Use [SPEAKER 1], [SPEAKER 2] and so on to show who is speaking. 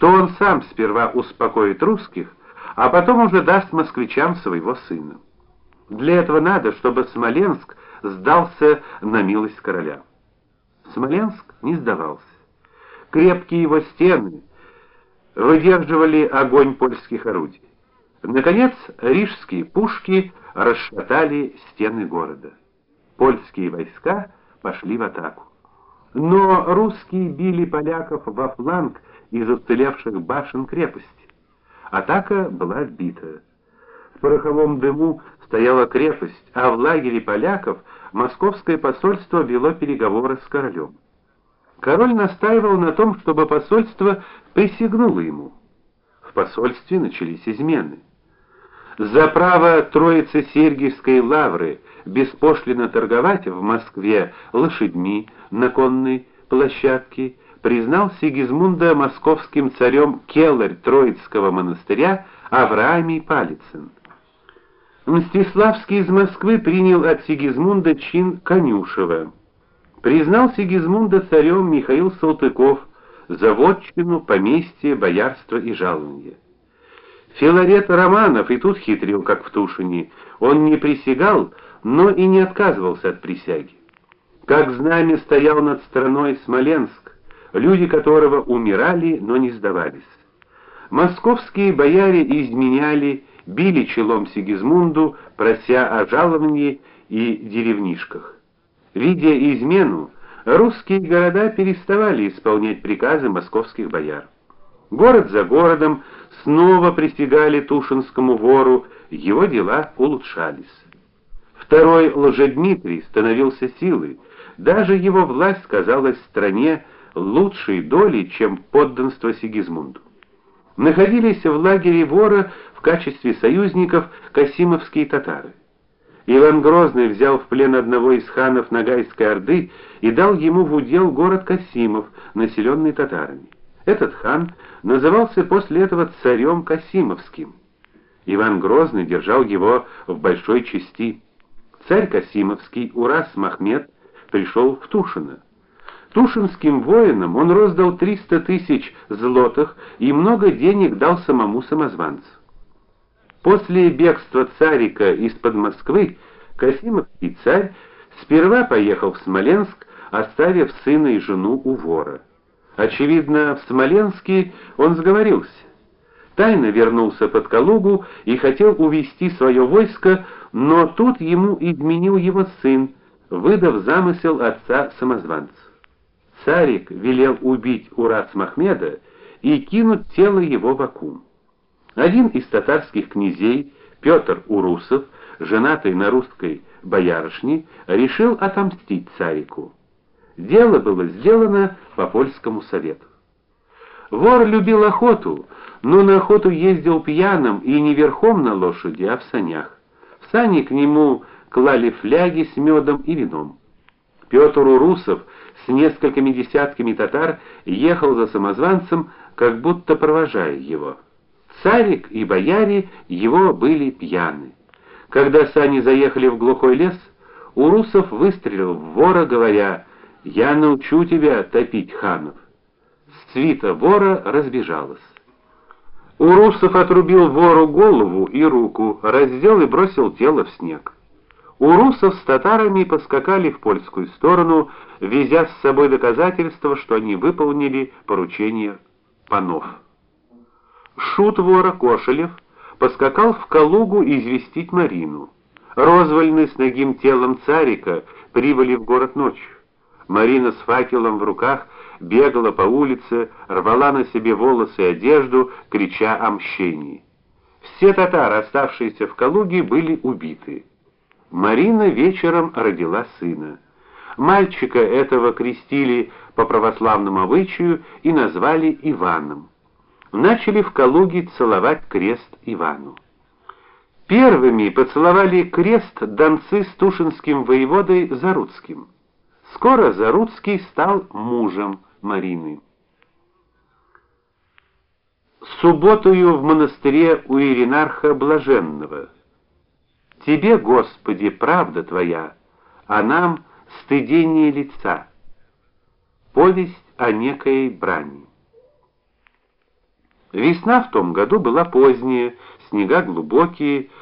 [SPEAKER 1] что он сам сперва успокоит русских, а потом уже даст москвичам своего сына. Для этого надо, чтобы Смоленск сдался на милость короля. Смоленск не сдавался. Крепкие его стены выдерживали огонь польских орудий. Наконец, рижские пушки расшатали стены города. Польские войска пошли в атаку. Но русские били поляков во фланг из уцелевших башен крепости. Атака была отбита. В пороховом дыму стояла крепость, а в лагере поляков московское посольство вело переговоры с королем. Король настаивал на том, чтобы посольство присягнуло ему. В посольстве начались измены. За право Троицы Сергиевской лавры беспошлино торговать в Москве лошадьми на конной площадке признал Сигизмунда московским царем келарь Троицкого монастыря Авраамий Палицын. Мстиславский из Москвы принял от Сигизмунда чин конюшева. Признал Сигизмунда царем Михаил Салтыков за вотчину, поместье, боярство и жалование. Филарет Романов и тут хитрил, как в Тушине. Он не присягал, но и не отказывался от присяги. Как знамя стоял над страной Смоленск, люди которого умирали, но не сдавались. Московские бояре изменяли, били челом Сигизмунду, прося о жаловании и деревнишках. Видя измену, русские города переставали исполнять приказы московских бояр. Город за городом снова присягали Тушинскому вору, его дела улучшались. Второй Лжедмитрий становился силой, даже его власть казалась стране лучшей долей, чем подданство Сигизмунду. Находились в лагере вора в качестве союзников касимовские татары. Иван Грозный взял в плен одного из ханов Ногайской орды и дал ему в удел город Касимов, населенный татарами. Этот хан назывался после этого царем Касимовским. Иван Грозный держал его в большой чести. Царь Касимовский Урас Махмед пришел в Тушино. Тушинским воинам он роздал 300 тысяч злотых и много денег дал самому самозванцу. После бегства царика из-под Москвы Касимовский царь сперва поехал в Смоленск, оставив сына и жену у вора. Очевидно, в Смоленске он сговорился. Тайно вернулся под Калугу и хотел увести свое войско, но тут ему изменил его сын, выдав замысел отца самозванца. Царик велел убить Урас Махмеда и кинуть тело его в Аку. Один из татарских князей, Петр Урусов, женатый на русской боярышне, решил отомстить царику. Дело было сделано по польскому совету. Вор любил охоту, но на охоту ездил пьяным и не верхом на лошади, а в санях. В сани к нему клали фляги с медом и вином. Петр Урусов с несколькими десятками татар ехал за самозванцем, как будто провожая его. Царик и бояре его были пьяны. Когда сани заехали в глухой лес, Урусов выстрелил в вора, говоря: "Я научу тебя топить ханов". Свита вора разбежалась. Урусов отрубил вору голову и руку, раздел и бросил тело в снег. Урусов с татарами поскакали в польскую сторону, везя с собой доказательства, что они выполнили поручение панов. Шут вора Кошелев поскакал в Калугу известить Марину. Розвольный с нагим телом царика прибыли в город ночью. Марина с факелом в руках бегала по улице, рвала на себе волосы и одежду, крича о мщении. Все татары, оставшиеся в Калуге, были убиты. Марина вечером родила сына. Мальчика этого крестили по православному обычаю и назвали Иваном начали в Калуге целовать крест Ивану. Первыми поцеловали крест донцы с тушинским воеводой Заруцким. Скоро Заруцкий стал мужем Марины. Субботою в монастыре у Иринарха Блаженного. Тебе, Господи, правда твоя, а нам стыдение лица. Повесть о некой брани. Весна в том году была поздняя, снега глубокие,